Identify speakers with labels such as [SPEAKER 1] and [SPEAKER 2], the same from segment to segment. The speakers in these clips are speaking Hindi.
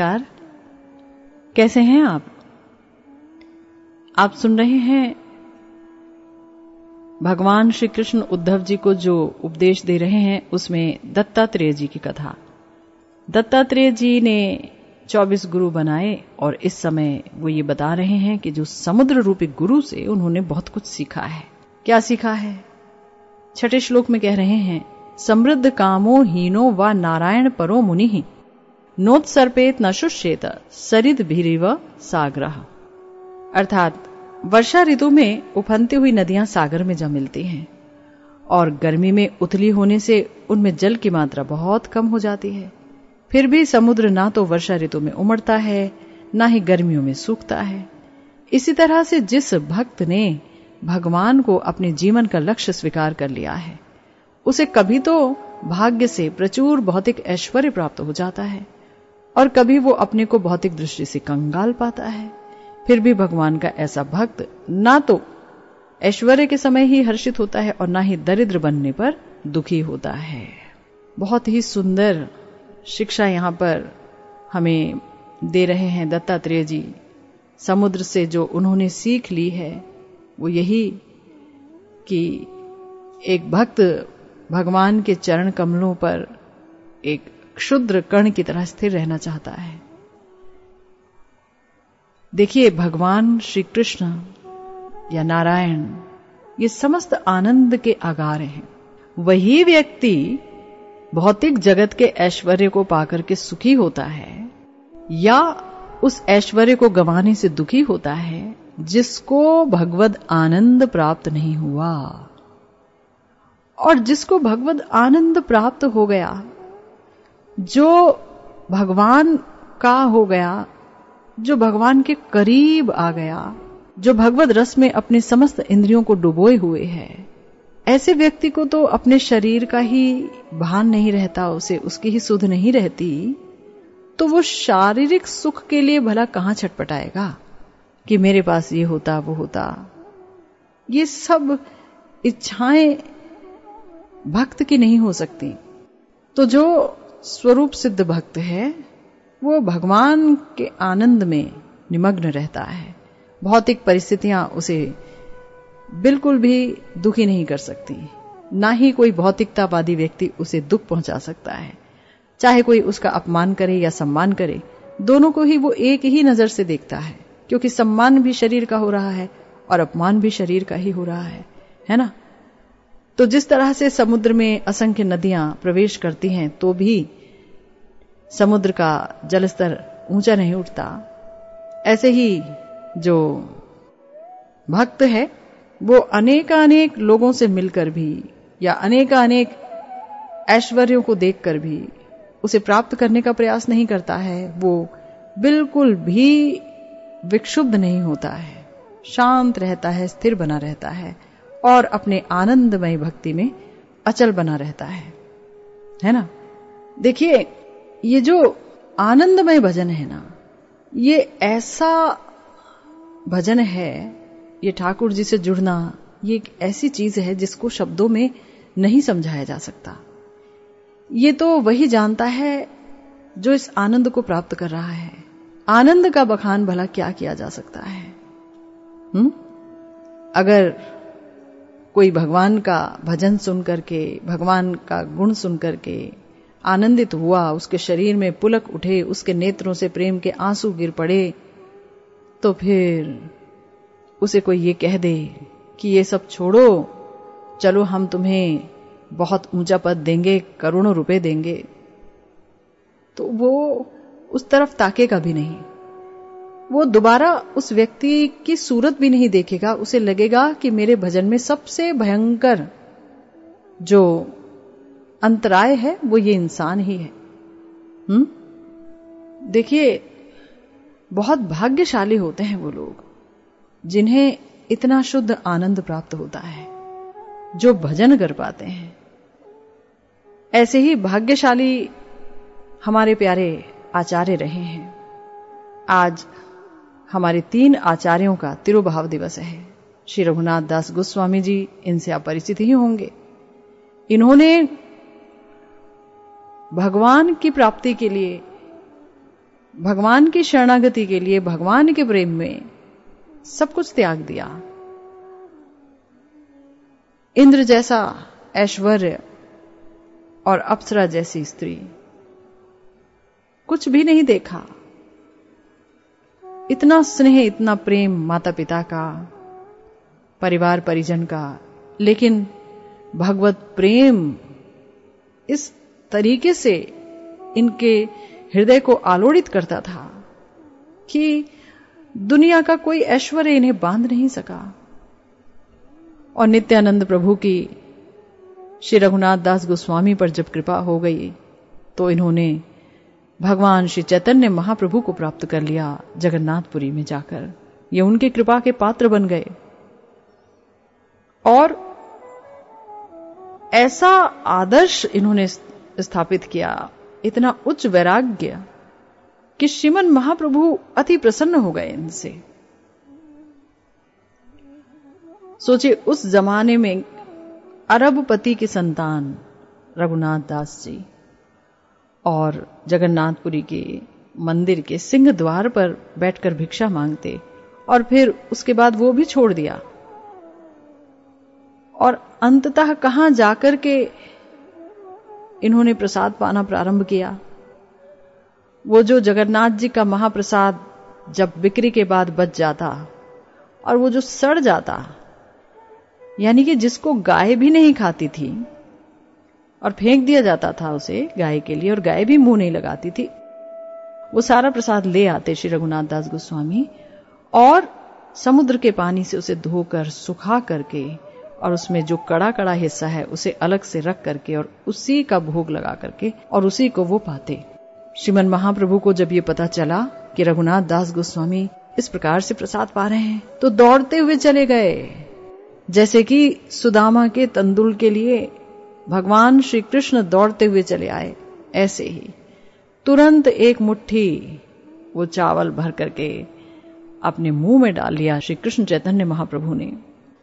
[SPEAKER 1] नमस्कार। कैसे हैं आप? आप सुन रहे हैं भगवान श्री कृष्ण उद्धव जी को जो उपदेश दे रहे हैं, उसमें दत्तात्रेय जी की कथा। दत्तात्रेय जी ने 24 गुरु बनाए और इस समय वो ये बता रहे हैं कि जो समुद्र रूपी गुरु से उन्होंने बहुत कुछ सीखा है। क्या सीखा है? छठे श्लोक में कह रहे हैं, समृद्ध कामो हीनो व नारायण परो मुनि। ही नोत्सर्पेत न शुष्येत, सरिद भीरिव साग्रह। अर्थात, वर्षा ऋतु में उफनती हुई नदियाँ सागर में जा मिलती हैं, और गर्मी में उथली होने से उनमें जल की मात्रा बहुत कम हो जाती है। फिर भी समुद्र ना तो वर्षा ऋतु में उमड़ता है, ना ही गर्मियों में सूखता है। इसी तरह से जिस भक्त ने भगवान को अपने जीवन का लक्ष्य स्वीकार कर लिया है, उसे कभी तो भाग्य से प्रचुर भौतिक ऐश्वर्य प्राप्त हो जाता है। और कभी वो अपने को भौतिक दृष्टि से कंगाल पाता है। फिर भी भगवान का ऐसा भक्त ना तो ऐश्वर्य के समय ही हर्षित होता है और ना ही दरिद्र बनने पर दुखी होता है। बहुत ही सुंदर शिक्षा यहाँ पर हमें दे रहे हैं दत्तात्रेय जी। समुद्र से जो उन्होंने सीख ली है, वो यही कि एक भक्त भगवान के चरण कमलों पर एक क्षुद्र कण की तरह स्थिर रहना चाहता है। देखिए, भगवान श्री कृष्ण या नारायण, ये समस्त आनंद के आगार हैं। वही व्यक्ति भौतिक जगत के ऐश्वर्य को पाकर के सुखी होता है, या उस ऐश्वर्य को गंवाने से दुखी होता है, जिसको भगवत आनंद प्राप्त नहीं हुआ। और जिसको भगवत आनंद प्राप्त हो गया जो भगवान का हो गया, जो भगवान के करीब आ गया, जो भगवत रस में अपने समस्त इंद्रियों को डुबोए हुए है, ऐसे व्यक्ति को तो अपने शरीर का ही भान नहीं रहता, उसे उसकी ही सुध नहीं रहती तो वो शारीरिक सुख के लिए भला कहाँ छटपटाएगा? कि मेरे पास ये होता, वो होता। ये सब इच्छाएँ भक्त की नहीं हो सकती। तो जो स्वरूप सिद्ध भक्त है, वो भगवान के आनंद में निमग्न रहता है। भौतिक परिस्थितियाँ उसे बिल्कुल भी दुखी नहीं कर सकती। ना ही कोई भौतिकतावादी व्यक्ति उसे दुख पहुँचा सकता है। चाहे कोई उसका अपमान करे या सम्मान करे, दोनों को ही वो एक ही नज़र से देखता है, क्योंकि सम्मान भी शरीर का हो रहा है और अपमान भी शरीर का ही हो रहा है। है ना? तो जिस तरह से समुद्र में असंख्य नदियाँ प्रवेश करती हैं तो भी समुद्र का जलस्तर ऊँचा नहीं उठता। ऐसे ही जो भक्त है, वो अनेकानेक लोगों से मिलकर भी या अनेकानेक ऐश्वर्यों को देखकर भी उसे प्राप्त करने का प्रयास नहीं करता है, वो बिल्कुल भी विक्षुब्ध नहीं होता है। शांत रहता है, स्थिर बना रहता है। और अपने आनंदमय भक्ति में अचल बना रहता है। है ना? देखिए, ये जो आनंदमय भजन है ना, ये ऐसा भजन है, ये ठाकुर जी से जुड़ना, ये एक ऐसी चीज़ है जिसको शब्दों में नहीं समझाया जा सकता। ये तो वही जानता है जो इस आनंद को प्राप्त कर रहा है। आनंद का बखान भला क्या किया जा सकता है? हुँ? अगर कोई भगवान का भजन सुन करके, भगवान का गुण सुन करके आनंदित हुआ, उसके शरीर में पुलक उठे, उसके नेत्रों से प्रेम के आँसू गिर पड़े तो फिर उसे कोई ये कह दे कि ये सब छोड़ो, चलो हम तुम्हें बहुत ऊँचा पद देंगे, करोड़ों रुपए देंगे। तो वो उस तरफ़ ताकेगा भी नहीं। वो दोबारा उस व्यक्ति की सूरत भी नहीं देखेगा। उसे लगेगा कि मेरे भजन में सबसे भयंकर जो अंतराय है, वो ये इंसान ही है। हम्म? देखिए, बहुत भाग्यशाली होते हैं वो लोग, जिन्हें इतना शुद्ध आनंद प्राप्त होता है, जो भजन कर पाते हैं। ऐसे ही भाग्यशाली हमारे प्यारे आचार्य रहे हैं। आज हमारे तीन आचार्यों का तिरुभाव दिवस है। श्री रघुनाथ दास गोस्वामी जी इनसे आप परिचित ही होंगे। इन्होंने भगवान की प्राप्ति के लिए, भगवान की शरणागति के लिए, भगवान के प्रेम में सब कुछ त्याग दिया। इंद्र जैसा ऐश्वर्य और अप्सरा जैसी स्त्री कुछ भी नहीं देखा। इतना स्नेह, इतना प्रेम माता पिता का, परिवार परिजन का, लेकिन भगवत प्रेम इस तरीके से इनके हृदय को आलोड़ित करता था कि दुनिया का कोई ऐश्वर्य इन्हें बाँध नहीं सका। और नित्यानंद प्रभु की श्री रघुनाथ दास गोस्वामी पर जब कृपा हो गई तो इन्होंने भगवान श्री चैतन्य महाप्रभु को प्राप्त कर लिया जगन्नाथपुरी में जाकर। ये उनके कृपा के पात्र बन गए। और ऐसा आदर्श इन्होंने स्थापित किया, इतना उच्च वैराग्य कि श्रीमन महाप्रभु अति प्रसन्न हो गए इनसे। सोचे उस जमाने में अरबपति की संतान रघुनाथ दास जी। और जगन्नाथपुरी के मंदिर के सिंह द्वार पर बैठकर भिक्षा मांगते और फिर उसके बाद वो भी छोड़ दिया। और अंततः कहाँ जाकर के इन्होंने प्रसाद पाना प्रारंभ किया? वो जो जगन्नाथ जी का महाप्रसाद जब बिक्री के बाद बच जाता और वो जो सड़ जाता, यानी कि जिसको गाय भी नहीं खाती थी और फेंक दिया जाता था उसे गाय के लिए, और गाय भी मुँह नहीं लगाती थी। वो सारा प्रसाद ले आते श्री रघुनाथ दास गोस्वामी, और समुद्र के पानी से उसे धोकर, सुखा करके, और उसमें जो कड़ा कड़ा हिस्सा है, उसे अलग से रख करके, और उसी का भोग लगा करके, और उसी को वो पाते। श्रीमन महाप्रभु को जब ये पता चला कि रघुनाथ दास गोस्वामी इस प्रकार से प्रसाद पा रहे हैं तो दौड़ते हुए चले गए। जैसे कि सुदामा के तंदुल के लिए भगवान श्री कृष्ण दौड़ते हुए चले आए, ऐसे ही। तुरंत एक मुट्ठी, वो चावल भर करके अपने मुँह में डाल लिया श्री कृष्ण चैतन्य महाप्रभु ने।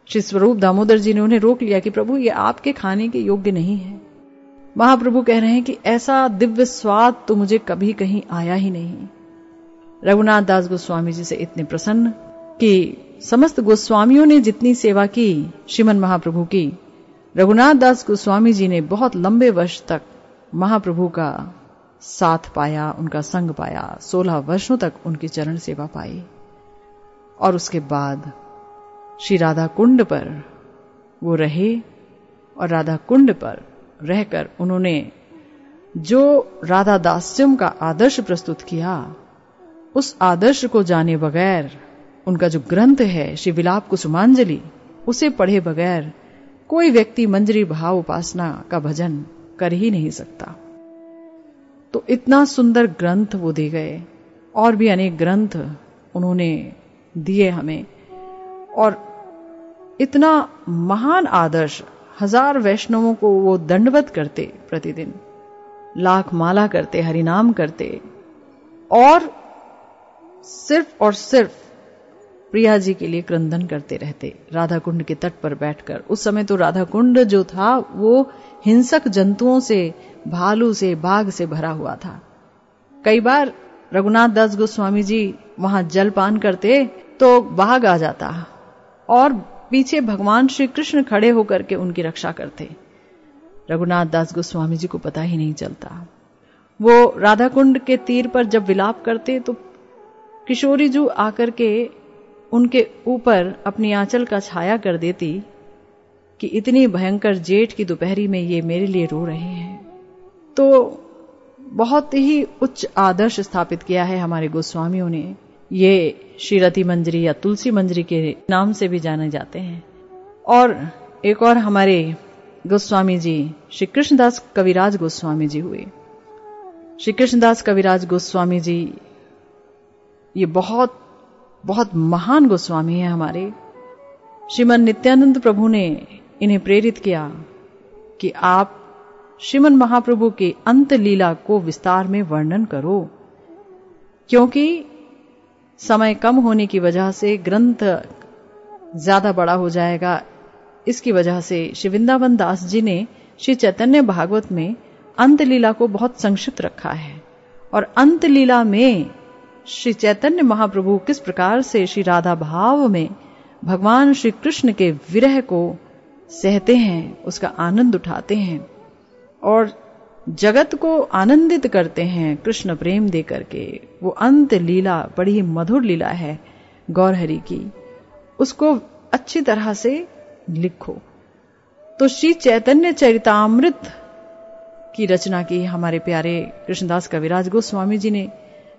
[SPEAKER 1] श्री स्वरूप दामोदर जी ने उन्हें रोक लिया कि, प्रभु, ये आपके खाने के योग्य नहीं है। महाप्रभु कह रहे हैं कि, ऐसा दिव्य स्वाद तो मुझे कभी कहीं आया ही नहीं। रघुनाथ दास गोस्वामी जी से इतने प्रसन्न कि, समस्त गोस्वामियों ने जितनी सेवा की, श्रीमन महाप्रभु की रघुनाथ दास गोस्वामी जी ने बहुत लंबे वर्ष तक महाप्रभु का साथ पाया, उनका संग पाया, सोलह वर्षों तक उनकी चरण सेवा पाई। और उसके बाद श्री राधा कुंड पर वो रहे और राधा कुंड पर रहकर उन्होंने जो राधा दास्यम का आदर्श प्रस्तुत किया, उस आदर्श को जाने बगैर, उनका जो ग्रंथ है श्री विलाप कुसुमांजलि, उसे पढ़े बगैर कोई व्यक्ति मंजरी भाव उपासना का भजन कर ही नहीं सकता। तो इतना सुंदर ग्रंथ वो दे गए, और भी अनेक ग्रंथ उन्होंने दिए हमें। और इतना महान आदर्श, हज़ार वैष्णवों को वो दंडवत करते प्रतिदिन, लाख माला करते, हरिनाम करते, और सिर्फ़ और सिर्फ़ प्रिया जी के लिए क्रंदन करते रहते राधा कुंड के तट पर बैठकर। उस समय तो राधा कुंड जो था, वो हिंसक जंतुओं से, भालू से, बाघ से भरा हुआ था। कई बार रघुनाथ दास गोस्वामी जी वहाँ जलपान करते तो बाघ आ जाता और पीछे भगवान श्री कृष्ण खड़े होकर के उनकी रक्षा करते। रघुनाथ दास गोस्वामी जी को पता ही नहीं चलता। वो राधा कुंड के तीर पर जब विलाप करते तो किशोरी जू आकर के उनके ऊपर अपनी आंचल का छाया कर देती कि इतनी भयंकर जेठ की दोपहरी में ये मेरे लिए रो रहे हैं। तो बहुत ही उच्च आदर्श स्थापित किया है हमारे गोस्वामियों ने। ये श्रीरति मंजरी या तुलसी मंजरी के नाम से भी जाने जाते हैं। और एक और हमारे गोस्वामी जी श्री कृष्णदास कविराज गोस्वामी जी हुए। श्री कृष्णदास कविराज गोस्वामी जी, ये बहुत बहुत महान गोस्वामी है हमारे। श्रीमन नित्यानंद प्रभु ने इन्हें प्रेरित किया कि आप श्रीमन महाप्रभु के अंत लीला को विस्तार में वर्णन करो, क्योंकि समय कम होने की वजह से ग्रंथ ज़्यादा बड़ा हो जाएगा। इसकी वजह से श्री वृंदावन दास जी ने श्री चैतन्य भागवत में अंत लीला को बहुत संक्षिप्त रखा है। और अंत लीला में श्री चैतन्य महाप्रभु किस प्रकार से श्री राधा भाव में भगवान श्री कृष्ण के विरह को सहते हैं, उसका आनंद उठाते हैं और जगत को आनंदित करते हैं कृष्ण प्रेम दे करके। वो अंत लीला, बड़ी मधुर लीला है गौरहरी की। उसको अच्छी तरह से लिखो। तो श्री चैतन्य चरितामृत की रचना की हमारे प्यारे कृष्णदास कविराज गोस्वामी जी ने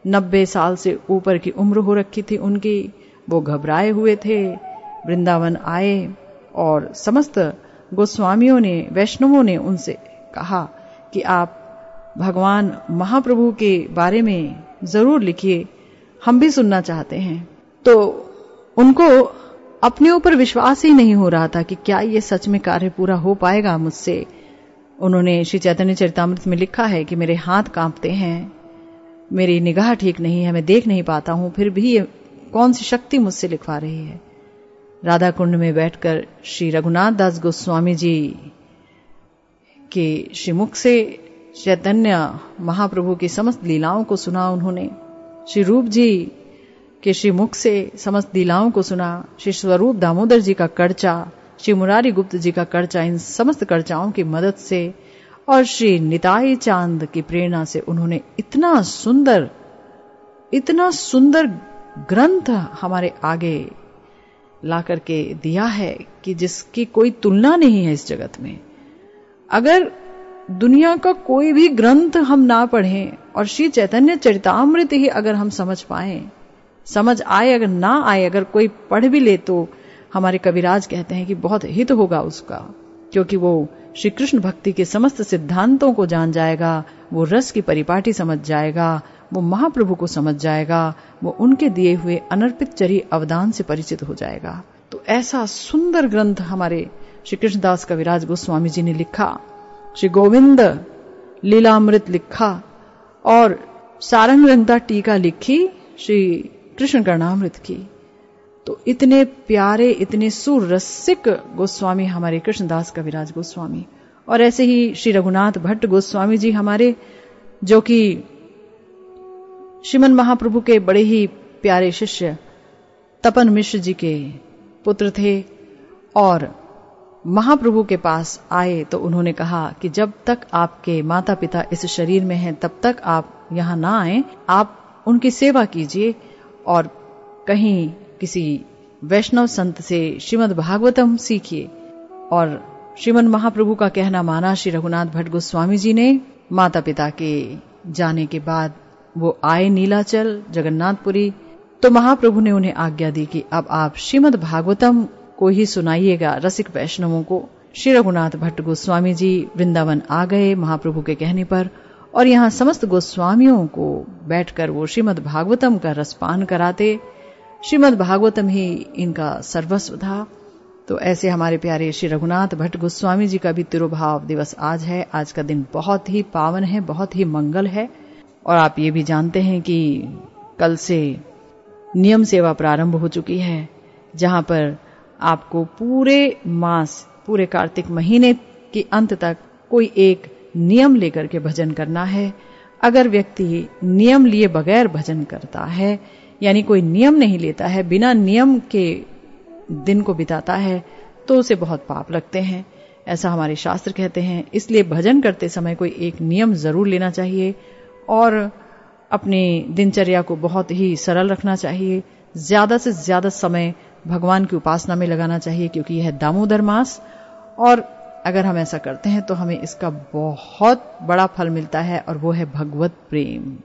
[SPEAKER 1] नब्बे साल से ऊपर की उम्र हो रखी थी उनकी। वो घबराए हुए थे। वृंदावन आए और समस्त गोस्वामियों ने, वैष्णवों ने उनसे कहा कि आप भगवान महाप्रभु के बारे में ज़रूर लिखिए। हम भी सुनना चाहते हैं। तो उनको अपने ऊपर विश्वास ही नहीं हो रहा था कि क्या ये सच में कार्य पूरा हो पाएगा मुझसे। उन्होंने श्री चैतन्य चरितमृत में लिखा है कि मेरे हाथ कांपते हैं। मेरी निगाह ठीक नहीं है, मैं देख नहीं पाता हूँ, फिर भी ये कौन सी शक्ति मुझसे लिखवा रही है? राधा कुंड में बैठकर श्री रघुनाथ दास गोस्वामी जी के श्रीमुख से चैतन्य महाप्रभु की समस्त लीलाओं को सुना उन्होंने। श्री रूप जी के श्री मुख से समस्त लीलाओं को सुना, श्री स्वरूप दामोदर जी का कर्चा, श्री मुरारी गुप्त जी का कर्चा, इन समस्त कर्चाओं की मदद से और श्री निताई चाँद की प्रेरणा से उन्होंने इतना सुंदर इतना सुंदर ग्रंथ हमारे आगे ला करके दिया है कि जिसकी कोई तुलना नहीं है इस जगत में। अगर दुनिया का कोई भी ग्रंथ हम ना पढ़ें और श्री चैतन्य चरितामृत ही अगर हम समझ पाए, समझ आए अगर ना आए, अगर कोई पढ़ भी ले तो हमारे कविराज कहते हैं कि बहुत हित होगा उसका। क्योंकि वो श्री कृष्ण भक्ति के समस्त सिद्धांतों को जान जाएगा, वो रस की परिपाटी समझ जाएगा, वो महाप्रभु को समझ जाएगा, वो उनके दिए हुए अनर्पित चरी अवदान से परिचित हो जाएगा। तो ऐसा सुंदर ग्रंथ हमारे श्री कृष्णदास कविराज गोस्वामी जी ने लिखा श्री गोविंद लीलामृत लिखा और सारंग रंगता टीका लिखी श्री कृष्ण कर्णामृत की। तो इतने प्यारे, इतने सुरसिक गोस्वामी हमारे कृष्णदास कविराज गोस्वामी और ऐसे ही श्री रघुनाथ भट्ट गोस्वामी जी हमारे, जो कि श्रीमन महाप्रभु के बड़े ही प्यारे शिष्य तपन मिश्र जी के पुत्र थे और महाप्रभु के पास आए तो उन्होंने कहा कि जब तक आपके माता पिता इस शरीर में हैं, तब तक आप यहाँ ना आए। आप उनकी सेवा कीजिए और कहीं किसी वैष्णव संत से श्रीमद भागवतम सीखिए। और श्रीमद महाप्रभु का कहना माना श्री रघुनाथ भट्ट गोस्वामी जी ने माता पिता के जाने के बाद वो आए नीलाचल, जगन्नाथपुरी। तो महाप्रभु ने उन्हें आज्ञा दी कि अब आप श्रीमद भागवतम को ही सुनाइएगा रसिक वैष्णवों को। श्री रघुनाथ भट्ट गोस्वामी जी वृंदावन आ गए महाप्रभु के कहने पर, और यहाँ समस्त गोस्वामियों को बैठकर वो श्रीमद भागवतम का रसपान कराते श्रीमद भागवतम ही इनका सर्वस्व था। तो ऐसे हमारे प्यारे श्री रघुनाथ भट्ट गोस्वामी जी का भी तिरुभाव दिवस आज है। आज का दिन बहुत ही पावन है, बहुत ही मंगल है। और आप ये भी जानते हैं कि कल से नियम सेवा प्रारंभ हो चुकी है, जहाँ पर आपको पूरे मास, पूरे कार्तिक महीने के अंत तक कोई एक नियम लेकर के भजन करना है। अगर व्यक्ति नियम लिए बगैर भजन करता है यानी कोई नियम नहीं लेता है, बिना नियम के दिन को बिताता है तो उसे बहुत पाप लगते हैं। ऐसा हमारे शास्त्र कहते हैं। इसलिए भजन करते समय कोई एक नियम ज़रूर लेना चाहिए और अपनी दिनचर्या को बहुत ही सरल रखना चाहिए। ज़्यादा से ज़्यादा समय भगवान की उपासना में लगाना चाहिए, क्योंकि यह दामोदर मास। और अगर हम ऐसा करते हैं तो हमें इसका बहुत बड़ा फल मिलता है, और वो है भगवत प्रेम।